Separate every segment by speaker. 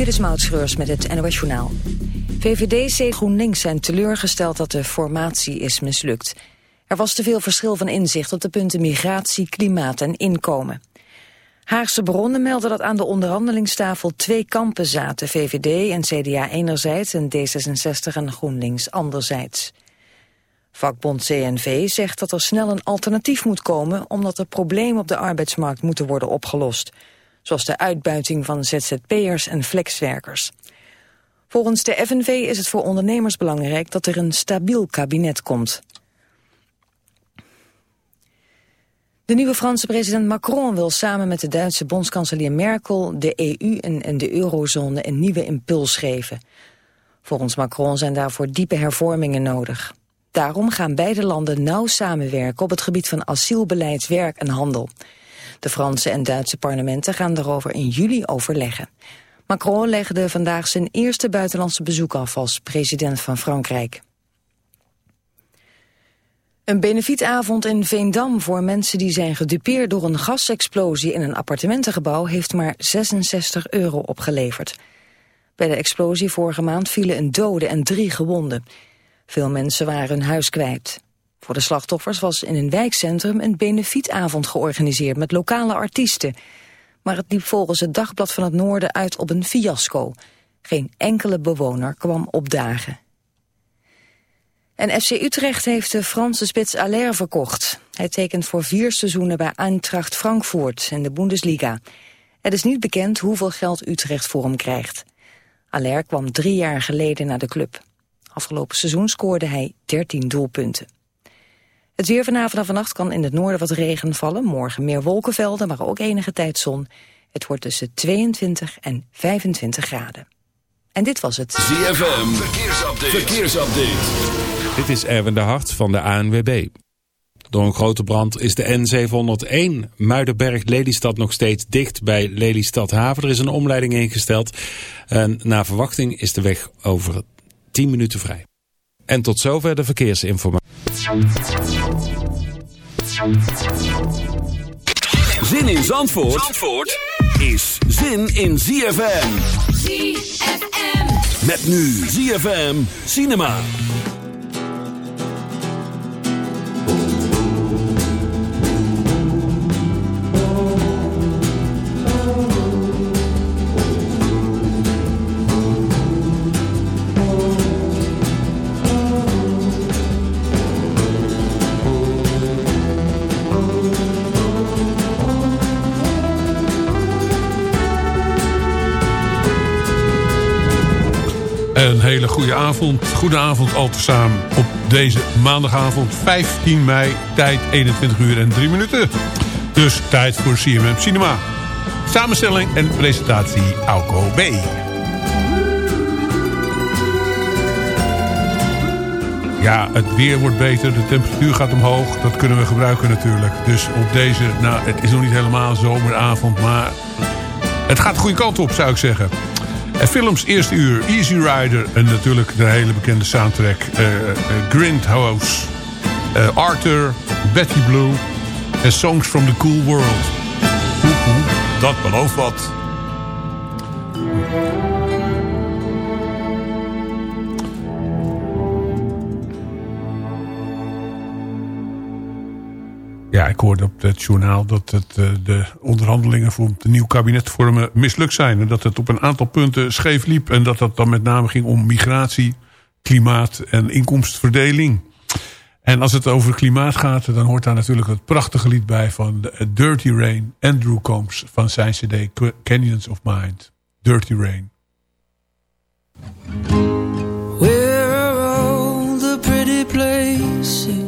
Speaker 1: Dit is Maud met het NOS Journaal. VVD, C GroenLinks zijn teleurgesteld dat de formatie is mislukt. Er was te veel verschil van inzicht op de punten migratie, klimaat en inkomen. Haagse bronnen melden dat aan de onderhandelingstafel twee kampen zaten. VVD en CDA enerzijds en D66 en GroenLinks anderzijds. Vakbond CNV zegt dat er snel een alternatief moet komen... omdat er problemen op de arbeidsmarkt moeten worden opgelost. Zoals de uitbuiting van ZZP'ers en flexwerkers. Volgens de FNV is het voor ondernemers belangrijk dat er een stabiel kabinet komt. De nieuwe Franse president Macron wil samen met de Duitse bondskanselier Merkel de EU en, de eurozone een nieuwe impuls geven. Volgens Macron zijn daarvoor diepe hervormingen nodig. Daarom gaan beide landen nauw samenwerken op het gebied van asielbeleid, werk en handel. De Franse en Duitse parlementen gaan daarover in juli overleggen. Macron legde vandaag zijn eerste buitenlandse bezoek af als president van Frankrijk. Een benefietavond in Veendam voor mensen die zijn gedupeerd door een gasexplosie in een appartementengebouw heeft maar 66 euro opgeleverd. Bij de explosie vorige maand vielen een dode en drie gewonden. Veel mensen waren hun huis kwijt. Voor de slachtoffers was in een wijkcentrum een benefietavond georganiseerd met lokale artiesten. Maar het liep volgens het Dagblad van het Noorden uit op een fiasco. Geen enkele bewoner kwam opdagen. En FC Utrecht heeft de Franse spits Allaire verkocht. Hij tekent voor vier seizoenen bij Eintracht Frankfurt in de Bundesliga. Het is niet bekend hoeveel geld Utrecht voor hem krijgt. Allaire kwam drie jaar geleden naar de club. Afgelopen seizoen scoorde hij 13 doelpunten. Het weer vanavond en vannacht kan in het noorden wat regen vallen. Morgen meer wolkenvelden, maar ook enige tijd zon. Het wordt tussen 22 en 25 graden. En dit was het.
Speaker 2: ZFM, verkeersupdate. verkeersupdate.
Speaker 3: Dit is Erwin de Hart van de ANWB. Door een grote brand is de N701 Muidenberg-Lelystad nog steeds dicht bij Lelystad Haven. Er is een omleiding ingesteld. En na verwachting is de weg over 10 minuten vrij. En tot zover de verkeersinformatie.
Speaker 2: Zin in Zandvoort, Zandvoort is zin in ZFM.
Speaker 4: ZFM.
Speaker 2: Met nu ZFM Cinema.
Speaker 5: Goede avond. Goedenavond al tezamen op deze maandagavond 15 mei. Tijd 21 uur en 3 minuten. Dus tijd voor CMM Cinema. Samenstelling en presentatie Auko B. Ja, het weer wordt beter, de temperatuur gaat omhoog. Dat kunnen we gebruiken natuurlijk. Dus op deze, nou het is nog niet helemaal zomeravond, maar het gaat de goede kant op zou ik zeggen. Films eerste uur Easy Rider en natuurlijk de hele bekende soundtrack uh, uh, Grindhouse, uh, Arthur, Betty Blue en Songs from the Cool World. dat belooft wat. Ja, ik hoorde op het journaal dat het, uh, de onderhandelingen voor het nieuw kabinet vormen mislukt zijn. En dat het op een aantal punten scheef liep. En dat dat dan met name ging om migratie, klimaat en inkomstenverdeling. En als het over klimaat gaat, dan hoort daar natuurlijk het prachtige lied bij van Dirty Rain. Andrew Combs van zijn cd Canyons of Mind. Dirty Rain.
Speaker 6: Where are all the pretty places?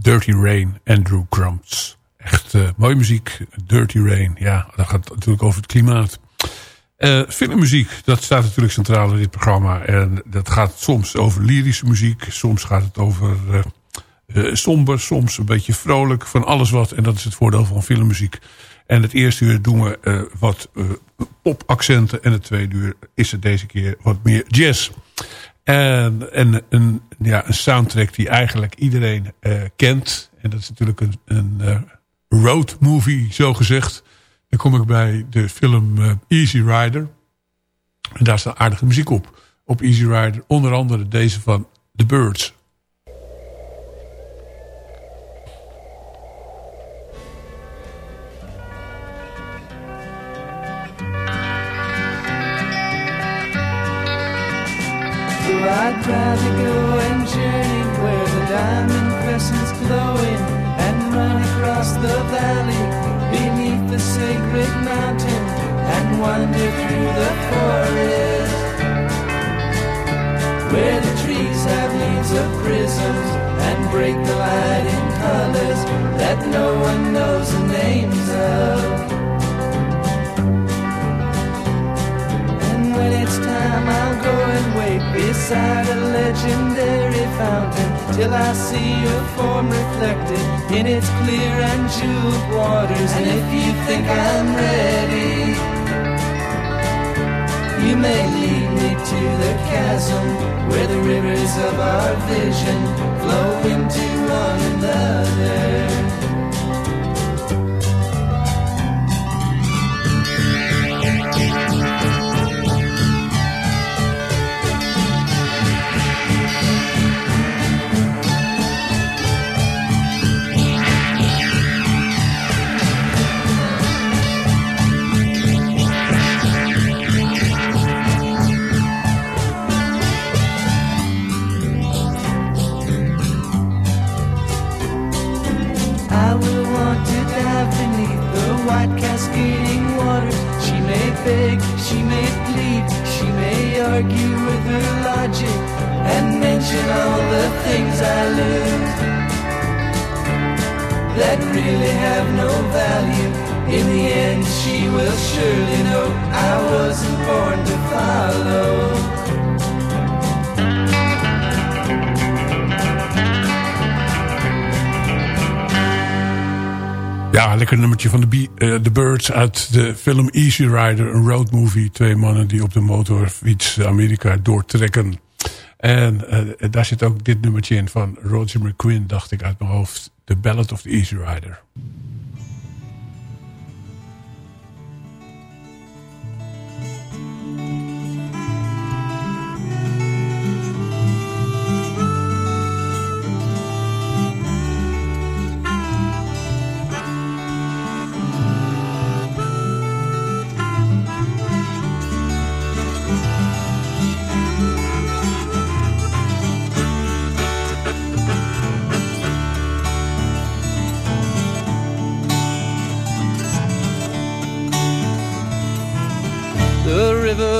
Speaker 6: Dirty Rain,
Speaker 5: Andrew Crumbs. Echt eh, mooie muziek. Dirty Rain, ja, dat gaat natuurlijk over het klimaat. Eh, filmmuziek, dat staat natuurlijk centraal in dit programma. En dat gaat soms over lyrische muziek. Soms gaat het over eh, somber, soms een beetje vrolijk. Van alles wat. En dat is het voordeel van filmmuziek. En het eerste uur doen we wat popaccenten. En het tweede uur is het deze keer wat meer jazz. En, en een, ja, een soundtrack die eigenlijk iedereen eh, kent. En dat is natuurlijk een, een eh, road movie, zo gezegd. Dan kom ik bij de film eh, Easy Rider. En daar staat aardige muziek op. Op Easy Rider. Onder andere deze van The Birds.
Speaker 7: I'd rather go and journey where the diamond crescent's glowing and run across the valley beneath the sacred mountain and wander through the forest where the trees have leaves of prisms and break the light in colors that no one knows the names of. And when it's time, I'll go and wait beside a legendary fountain till I see your form reflected in its clear and jeweled waters. And if you think I'm ready, you may lead me to the chasm where the rivers of our vision flow into one another.
Speaker 5: Lekker nummertje van de, eh, The Birds uit de film Easy Rider. Een road movie. Twee mannen die op de motorfiets Amerika doortrekken.
Speaker 8: En uh, daar zit ook dit nummertje in van Roger McQueen, dacht ik uit mijn hoofd. The Ballad of the Easy Rider.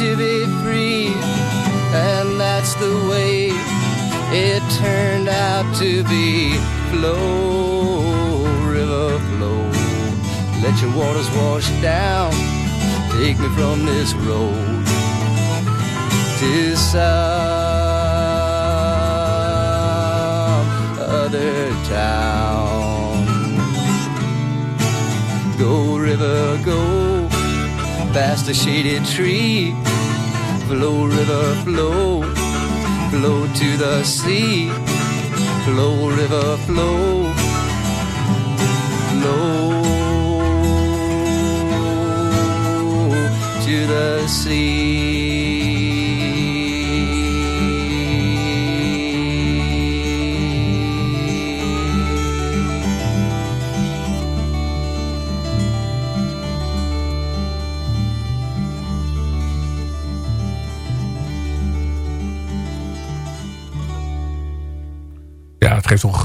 Speaker 9: To be free, and that's the way it turned out to be. Flow, river, flow, let your waters wash down, take me from this road to some other town. Go, river, go past a shaded tree. Flow, river, flow, flow to the sea. Flow, river, flow, flow to the sea.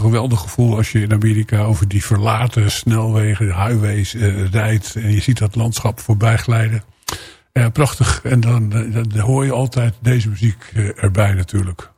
Speaker 8: Geweldig gevoel als je in Amerika over die verlaten snelwegen, highways uh, rijdt. En je ziet dat landschap voorbij glijden. Ja, prachtig. En dan, dan, dan hoor je altijd deze muziek uh, erbij natuurlijk.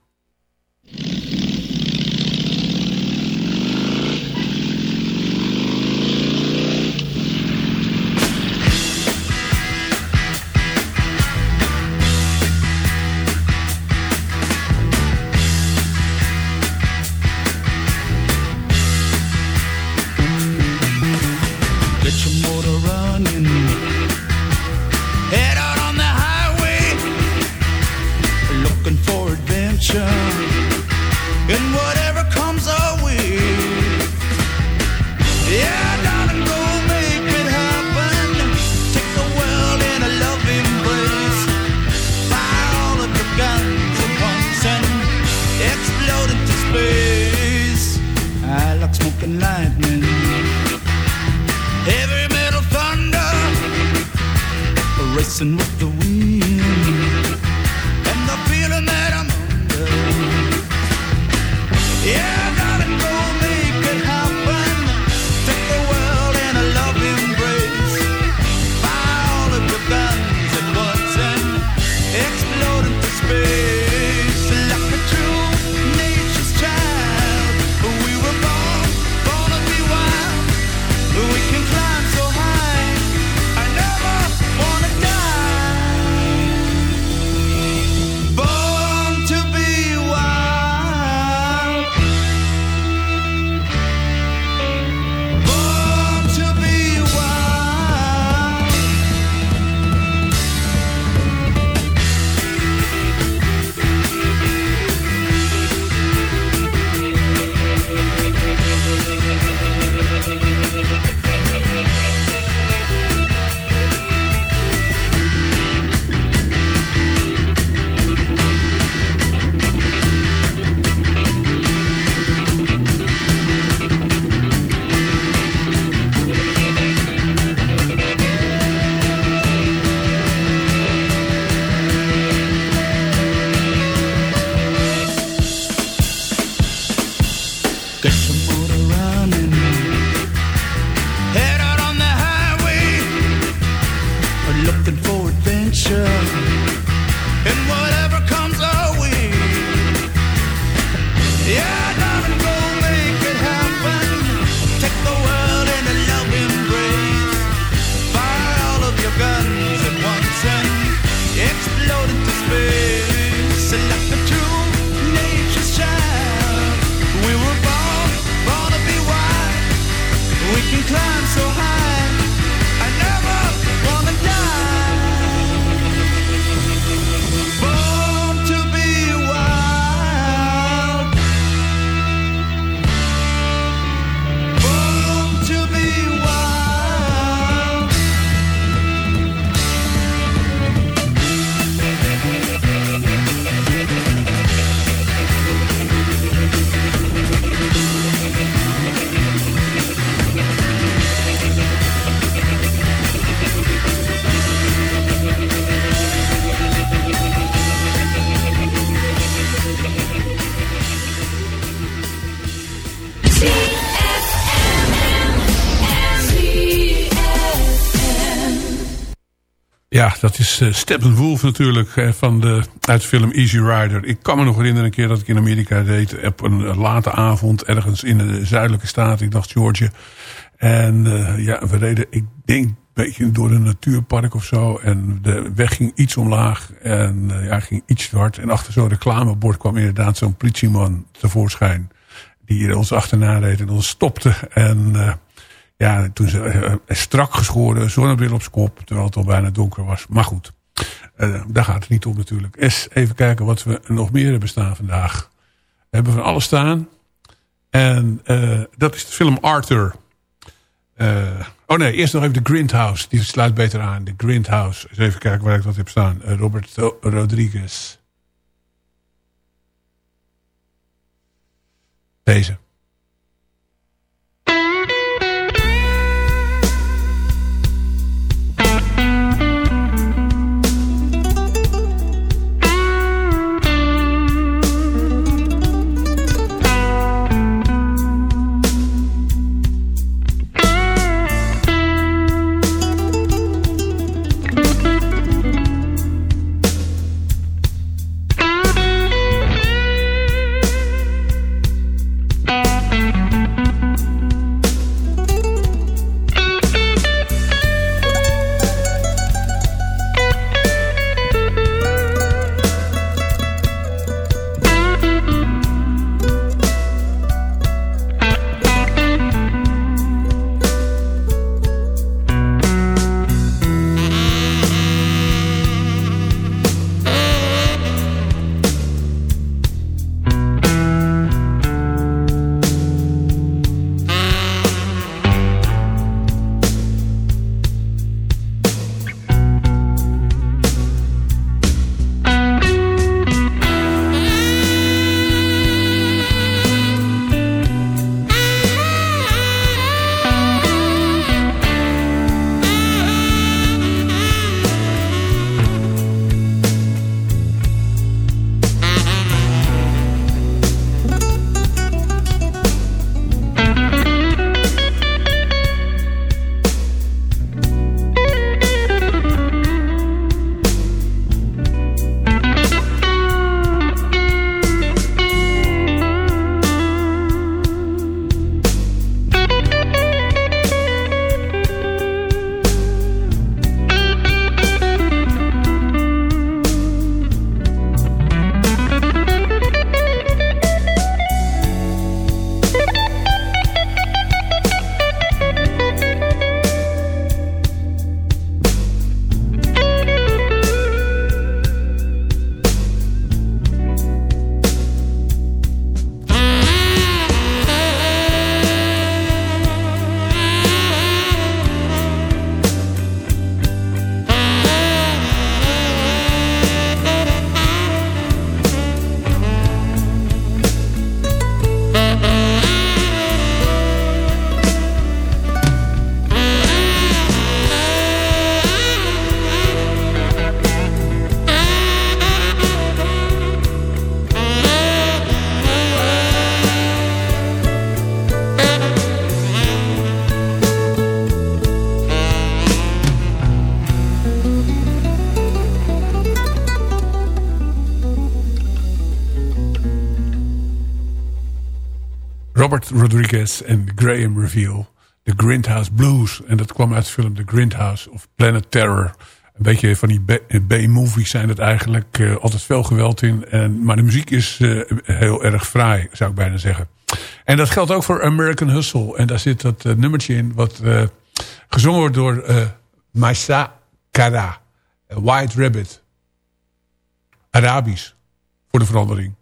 Speaker 5: Is uh, Steppenwolf natuurlijk uh, van de, uit de film Easy Rider. Ik kan me nog herinneren een keer dat ik in Amerika deed. Op een late avond ergens in de zuidelijke staat. Ik dacht Georgia. En ja, we reden, ik denk, een beetje door een natuurpark of zo. En de weg ging iets omlaag. En ja, ging iets te hard. En achter zo'n reclamebord kwam inderdaad zo'n politieman tevoorschijn. Die ons achterna reed en ons stopte. En ja, toen ze uh, strak geschoren, zonnebril op zijn kop, terwijl het al bijna donker was. Maar goed, uh, daar gaat het niet om natuurlijk. Even kijken wat we nog meer hebben staan vandaag. We hebben van alles staan. En dat is de film Arthur. oh nee, eerst nog even de Grindhouse. Die sluit beter aan. De Grindhouse. Eens even kijken waar ik dat heb staan. Robert Rodriguez. Deze.
Speaker 10: Rodriguez en Graham Reveal. The Grindhouse Blues. En dat kwam uit de film The Grindhouse of Planet Terror. Een beetje van die B-movies zijn het eigenlijk. Uh, altijd veel geweld in. En, maar de muziek is uh, heel erg fraai, zou ik bijna zeggen. En dat geldt ook voor American Hustle. En daar zit dat nummertje in wat gezongen wordt door Maisa Kara. White Rabbit. Arabisch. Voor de verandering.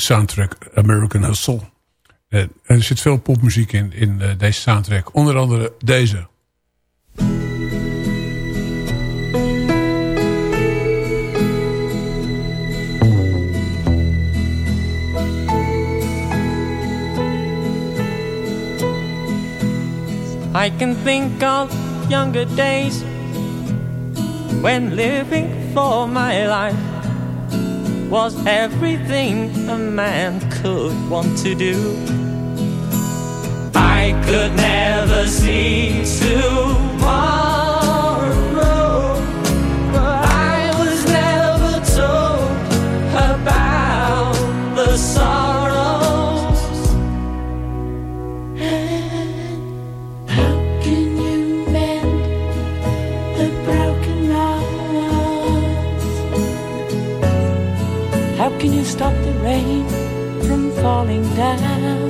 Speaker 10: De soundtrack American Hustle. Uh, er zit veel popmuziek in, in uh, deze soundtrack. Onder andere deze.
Speaker 11: I can think of younger days When living for my life was everything a man could want to do. I could never see tomorrow, I was never told about the sorrows.
Speaker 12: Falling down?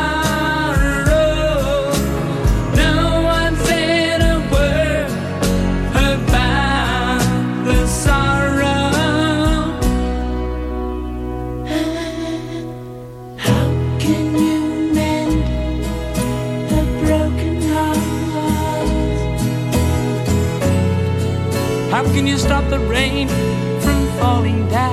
Speaker 11: stop the rain from falling down?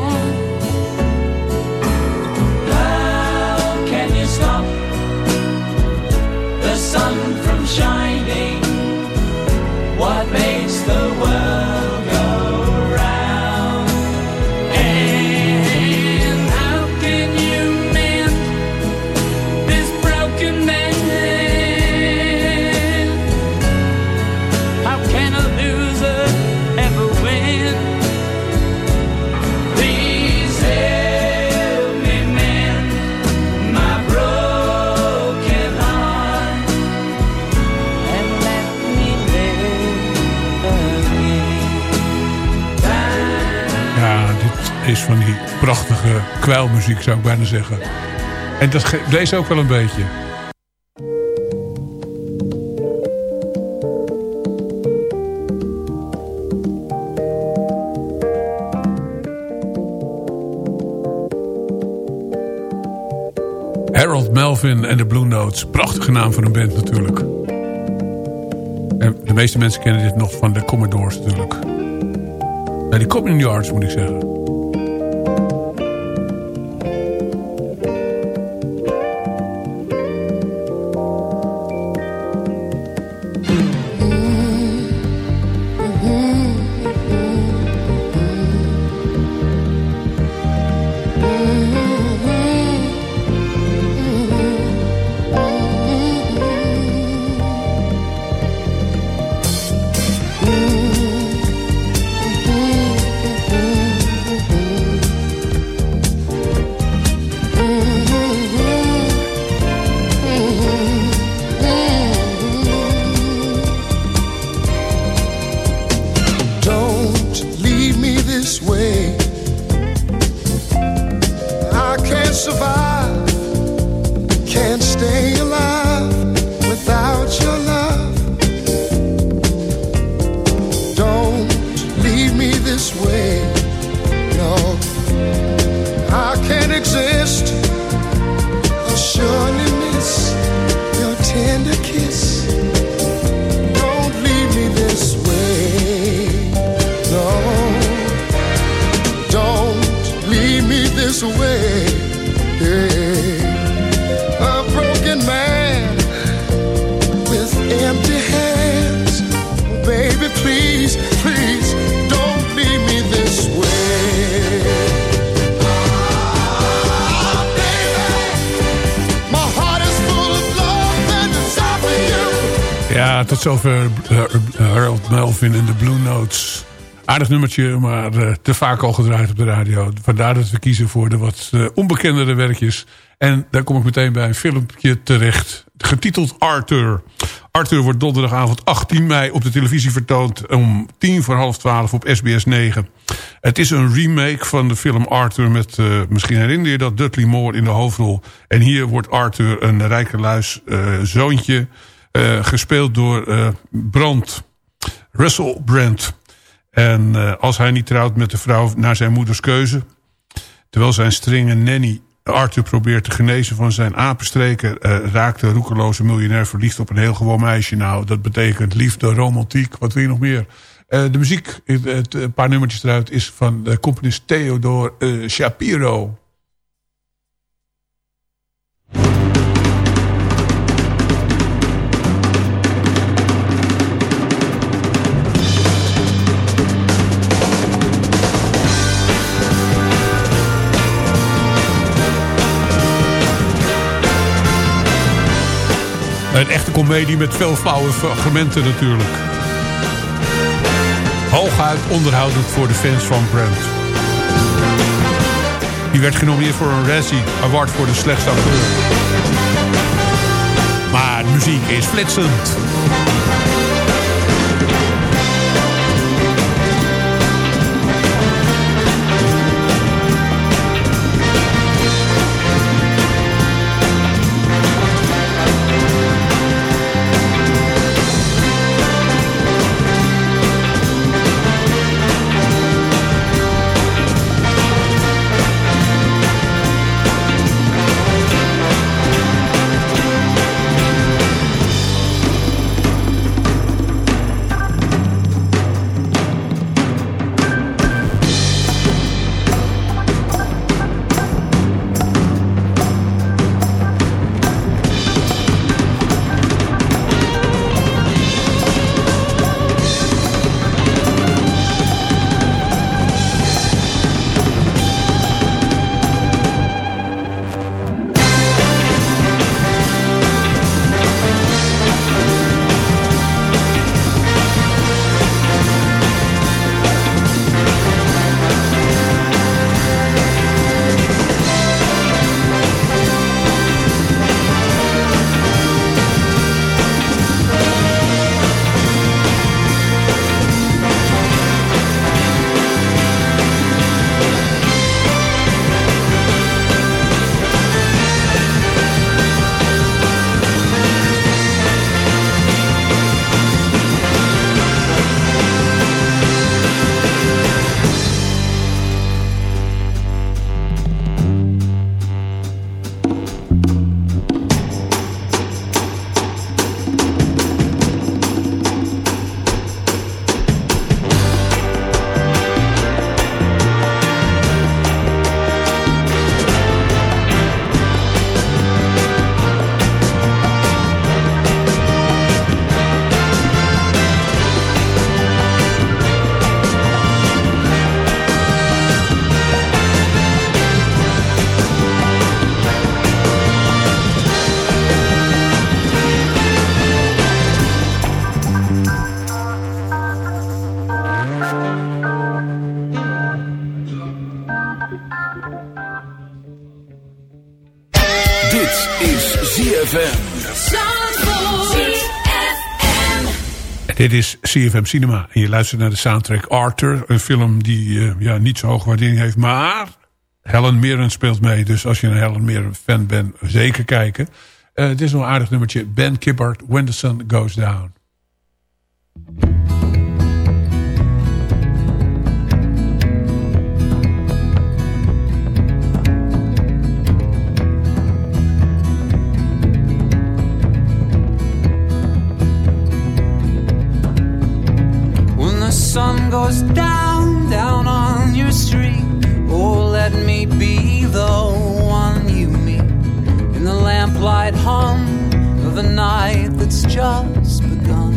Speaker 5: Kwijlmuziek, zou ik bijna zeggen. En dat deze ook wel een beetje. Harold Melvin en de Blue Notes. Prachtige naam voor een band natuurlijk. En de meeste mensen kennen dit nog van de Commodores natuurlijk. Nee, de Common Yards moet ik zeggen. Tot zover eh, Harold Melvin en de Blue Notes. Aardig nummertje, maar eh, te vaak al gedraaid op de radio. Vandaar dat we kiezen voor de wat eh, onbekendere werkjes. En daar kom ik meteen bij een filmpje terecht. Getiteld Arthur. Arthur wordt donderdagavond 18 mei op de televisie vertoond... om tien voor half twaalf op SBS 9. Het is een remake van de film Arthur... met, eh, misschien herinner je dat, Dudley Moore in de hoofdrol. En hier wordt Arthur een rijke luis eh, zoontje... eh, gespeeld door eh, Brandt, Russell Brand. En eh, als hij niet trouwt met de vrouw naar zijn moeders keuze... terwijl zijn strenge nanny Arthur probeert te genezen van zijn apenstreken... eh, raakt de roekeloze miljonair verliefd op een heel gewoon meisje. Nou, dat betekent liefde, romantiek, wat wil je nog meer? De muziek, het, een paar nummertjes eruit, is van de componist Theodore Shapiro. Een echte komedie met veel flauwe fragmenten natuurlijk. Hooguit onderhoudend voor de fans van Brent. Die werd genomineerd voor een Razzie Award voor de slechtste acteur. Maar muziek is flitsend. Dit is CFM Cinema. En je luistert naar de soundtrack Arthur. Een film die uh, ja, niet zo hoge waardering heeft. Maar Helen Mirren speelt mee. Dus als je een Helen Mirren fan bent, zeker kijken. Uh, dit is nog een aardig nummertje. Ben Kippard, When the Sun Goes Down.
Speaker 12: Sun goes down, down on your street. Oh, let me be the one you meet in the lamplight hum of a night that's just begun.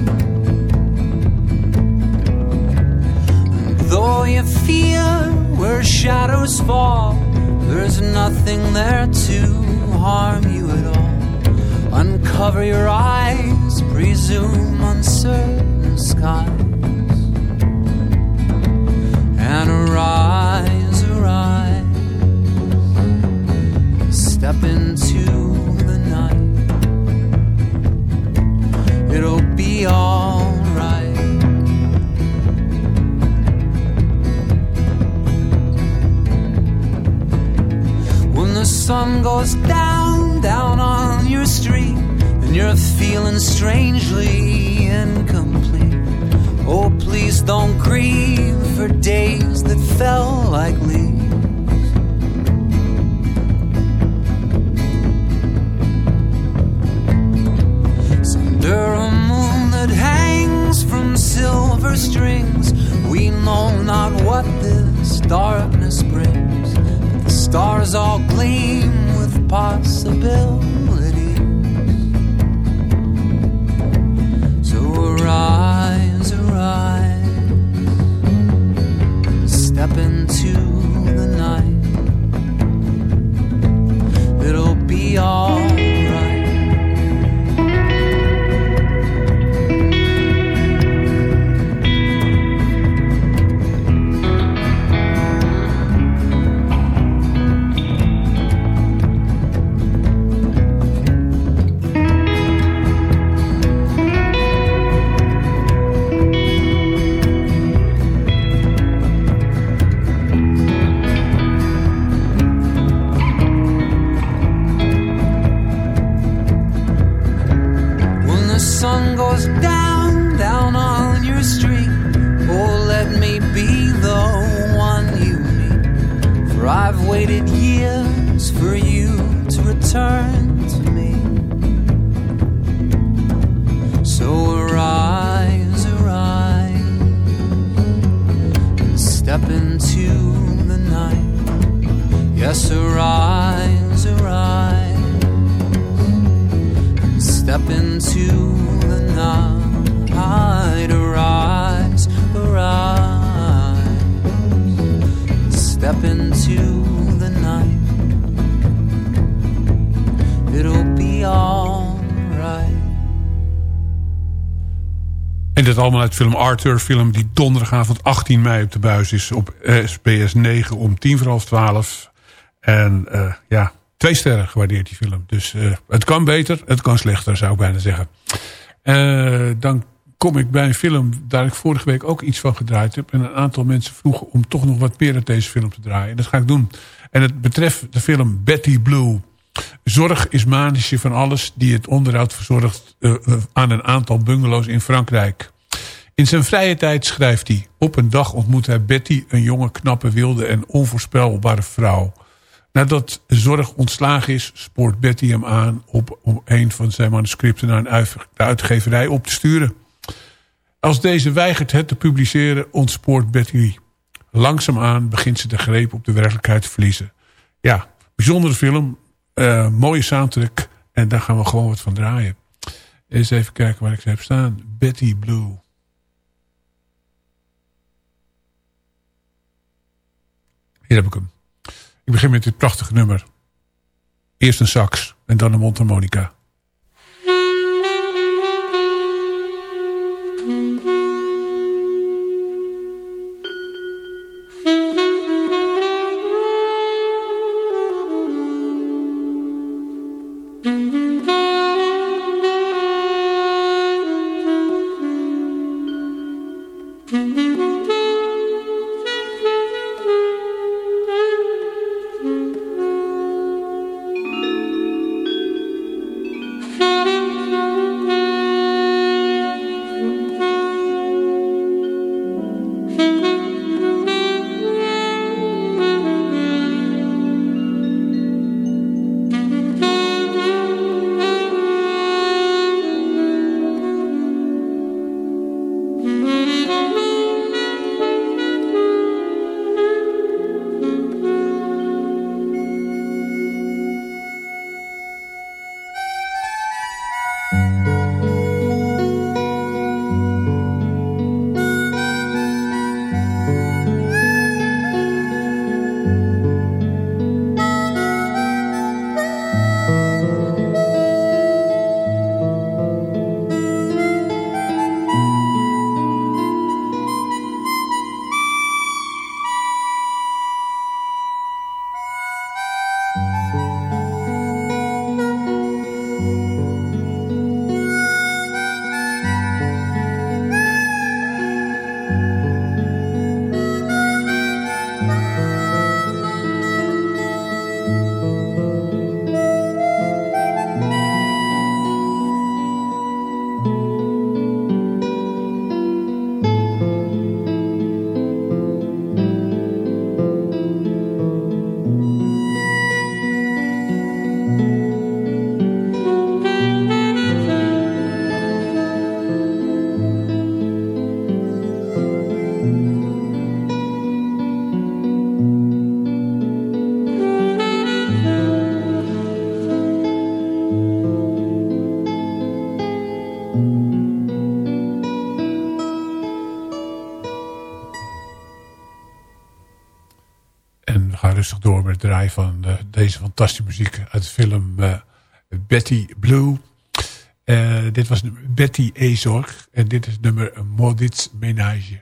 Speaker 12: And though you fear where shadows fall, there's nothing there to harm you at all. Uncover your eyes, presume uncertain skies Step into the night. It'll be alright. When the sun goes down, down on your street, and you're feeling strangely incomplete. Oh, please don't grieve for days that fell like leaves. Under a moon that hangs from silver strings, we know not what this darkness brings. But the stars all gleam with possibility. So arise, arise, step into waited years for you to return to me. So arise, arise, and step into the night. Yes, arise, arise and step into the night. Arise, arise. Step into
Speaker 5: En dit allemaal uit film Arthur. Film die donderdagavond 18 mei op de buis is. Op SBS 9 om tien voor half twaalf. En eh, ja, twee sterren gewaardeerd die film. Dus eh, het kan beter, het kan slechter zou ik bijna zeggen. Eh, dan kom ik bij een film daar ik vorige week ook iets van gedraaid heb. En een aantal mensen vroegen om toch nog wat meer uit deze film te draaien. Dat ga ik doen. En het betreft de film Betty Blue. Zorg is manisje van alles die het onderhoud verzorgt eh, aan een aantal bungalows in Frankrijk. In zijn vrije tijd schrijft hij. Op een dag ontmoet hij Betty, een jonge, knappe, wilde en onvoorspelbare vrouw. Nadat Zorg ontslagen is, spoort Betty hem aan op, om een van zijn manuscripten naar een uitgeverij op te sturen. Als deze weigert het te publiceren, ontspoort Betty. Langzaamaan begint ze de greep op de werkelijkheid te verliezen. Ja, bijzondere film, eh, mooie soundtrack en daar gaan we gewoon wat van draaien. Eens even kijken waar ik ze heb staan. Betty Blue. Hier heb ik hem. Ik begin met dit prachtige nummer. Eerst een sax en dan een mondharmonica. Fantastische muziek uit de film uh, Betty Blue. Uh, dit was Betty Ezorg en dit is nummer Maudits Menage.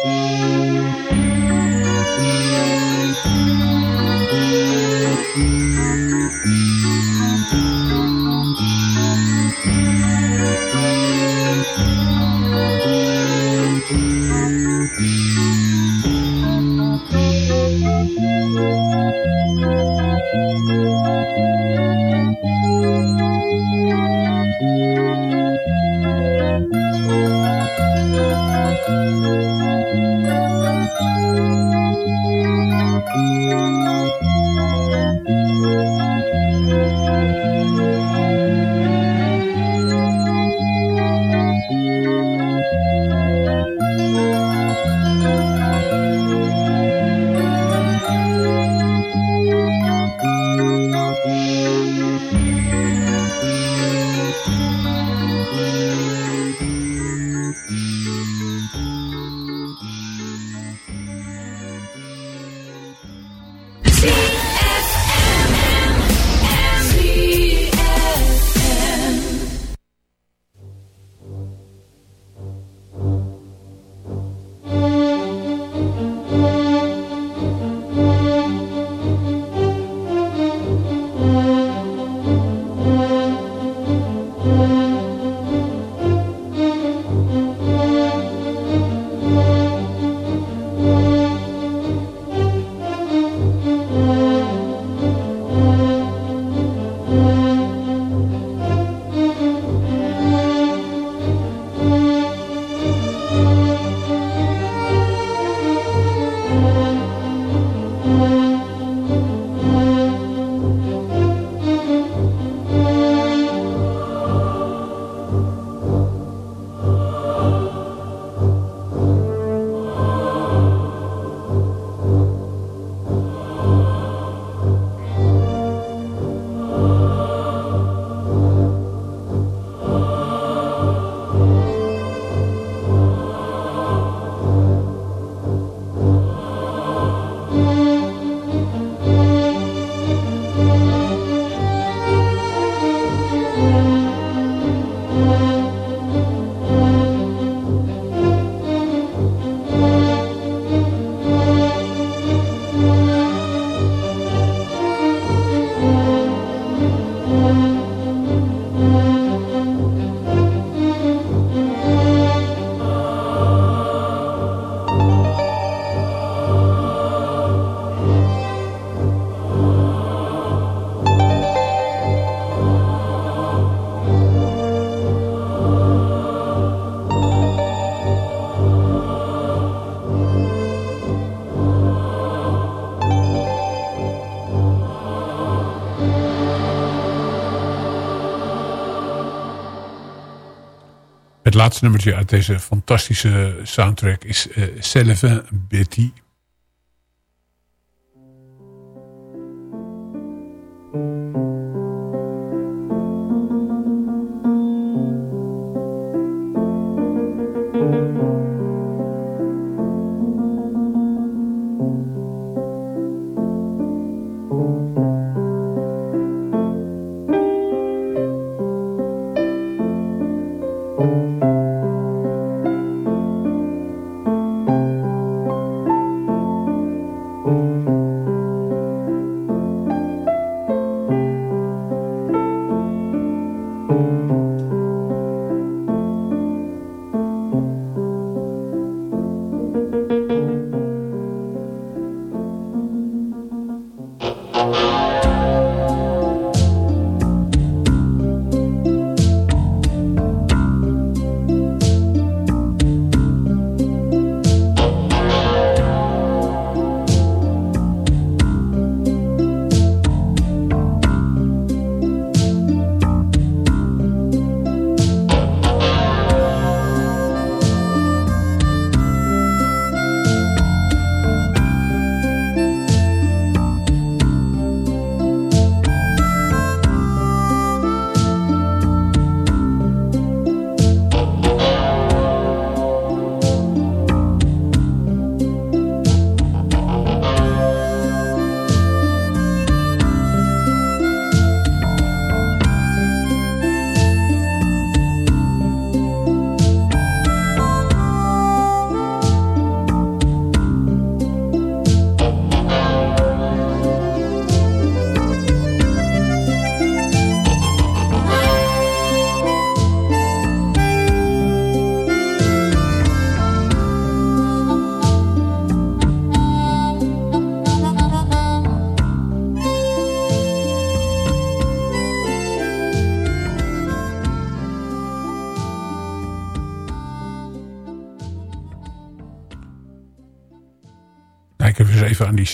Speaker 5: Het laatste nummertje uit deze fantastische soundtrack is uh, Betty.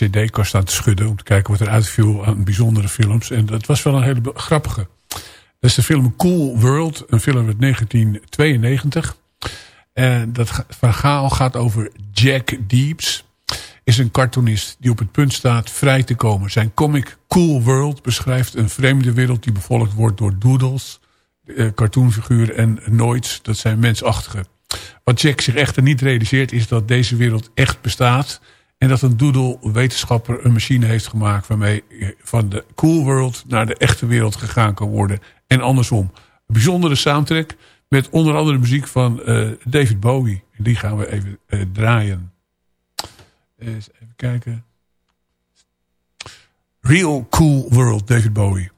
Speaker 13: Aan cd-kast staan te schudden... om te kijken wat er uitviel aan bijzondere films. En dat was wel een hele grappige. Dat is de film Cool World, een film uit 1992. En dat verhaal gaat over Jack Deeps. Is een cartoonist die op het punt staat vrij te komen. Zijn comic Cool World beschrijft een vreemde wereld... die bevolkt wordt door doodles, eh, cartoonfiguren en noids. Dat zijn mensachtige. Wat Jack zich echter niet realiseert is dat deze wereld echt bestaat... en dat een doodle wetenschapper een machine heeft gemaakt... waarmee van de cool world naar de echte wereld gegaan kan worden... en andersom. Een bijzondere soundtrack met onder andere muziek van uh, David Bowie. Die gaan we even uh, draaien. Eens even kijken. Real Cool World, David Bowie.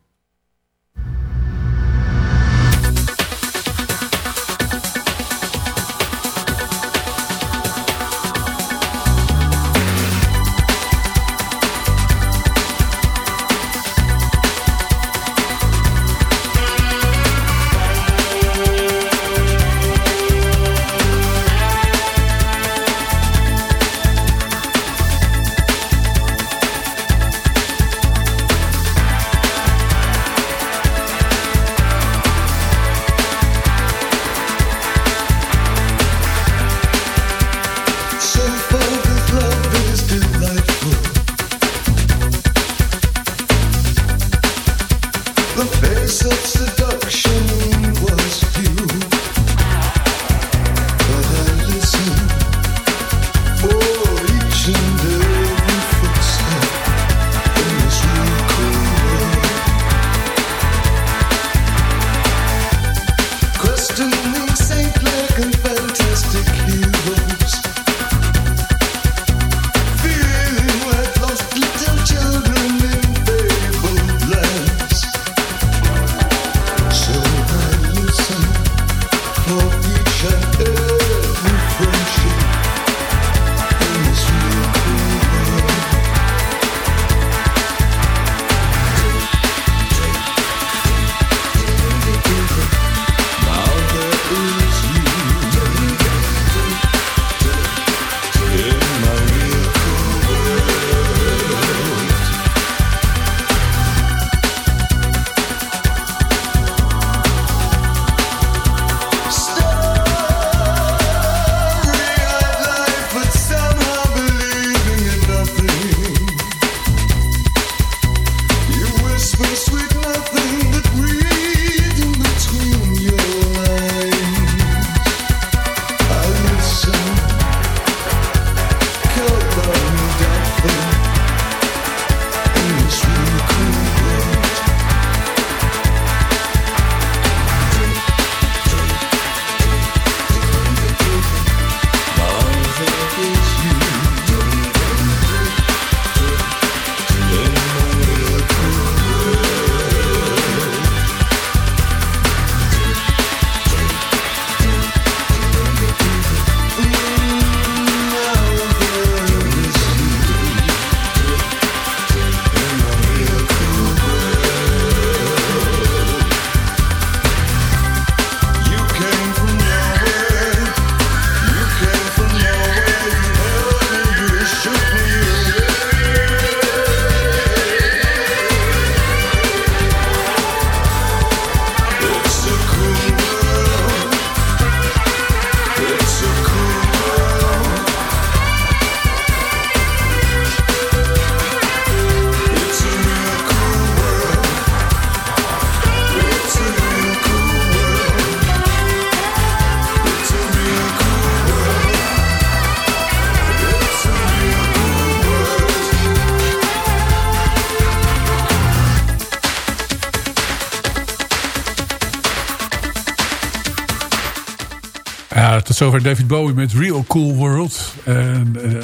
Speaker 13: Zover David Bowie met Real Cool World. En uh,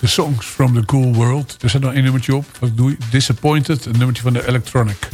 Speaker 13: de, songs from the Cool World. Er zit nog één nummertje op. Wat doe je? Disappointed. Een nummertje van de Electronic.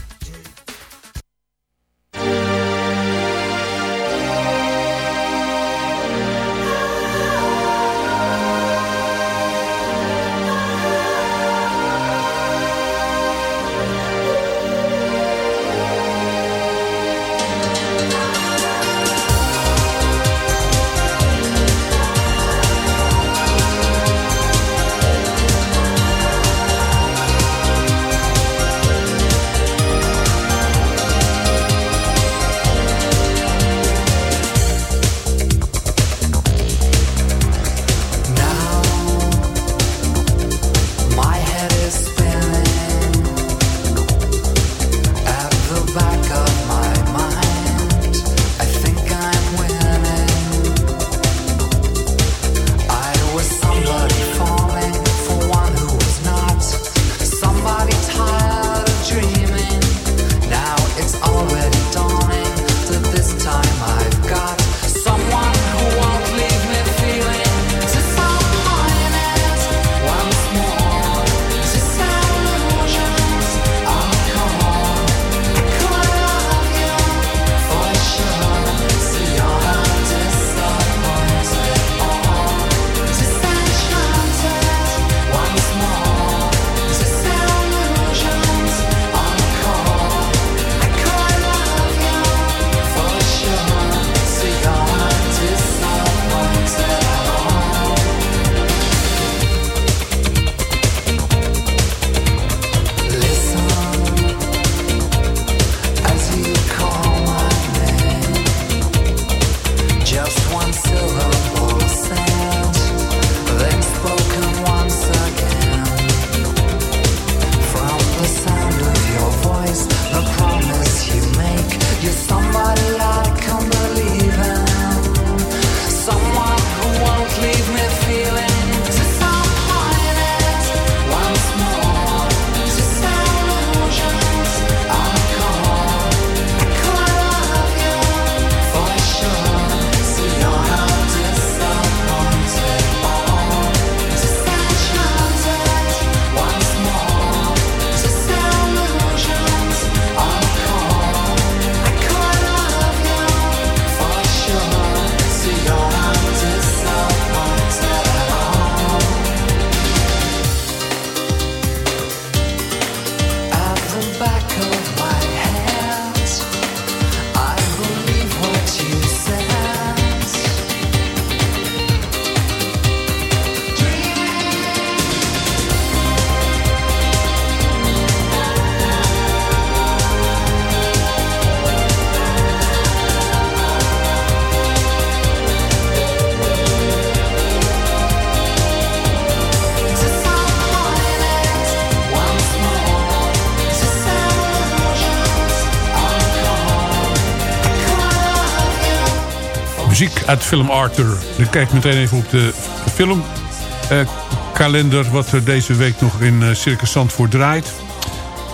Speaker 6: Uit de film Arthur. Dan kijk ik meteen even op de filmkalender... Uh, wat er deze week nog in uh, Circus Zandvoort draait.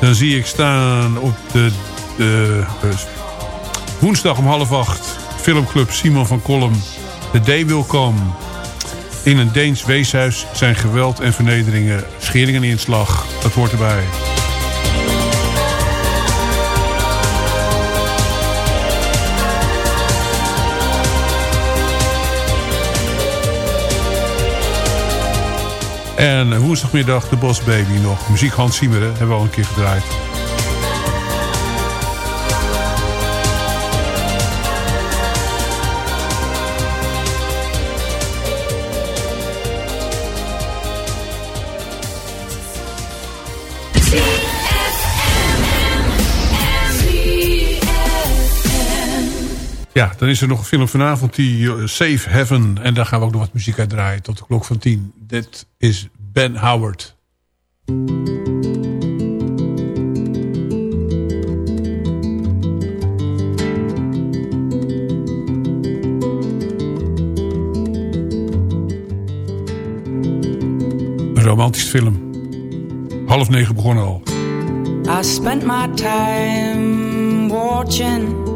Speaker 6: Dan zie ik staan op de, de woensdag om half acht... filmclub Simon van Kolm. Will Come. In een Deens weeshuis zijn geweld en vernederingen, scheringen in slag. Dat hoort erbij. En woensdagmiddag de Boss Baby nog. Muziek Hans Siemeren hebben we al een keer gedraaid. Ja, dan is er nog een film vanavond, die uh, Safe Heaven. En daar gaan we ook nog wat muziek uit draaien tot de klok van tien. Dit is Ben Howard. Een romantische film. Half negen begonnen al. I spent my time watching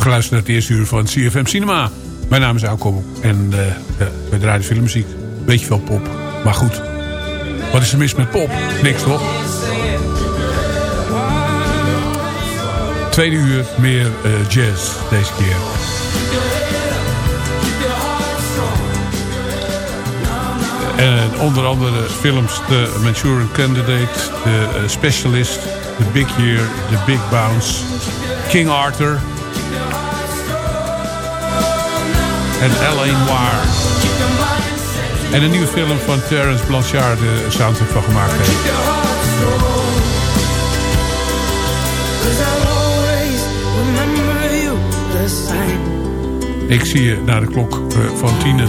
Speaker 6: Geluisterd naar het eerste uur van CFM Cinema. Mijn naam is Alko en uh, we draaien filmmuziek. Beetje veel pop, maar goed. Wat is er mis met pop? Niks toch? Tweede uur meer uh, jazz deze keer. En onder andere films The Manchurian Candidate, The Specialist, The Big Year, The Big Bounce, King Arthur... en L.A. Noir. En een nieuwe film van Terence Blanchard de soundtrack van gemaakt heeft.
Speaker 5: Ik zie je naar de klok uh, van tienen.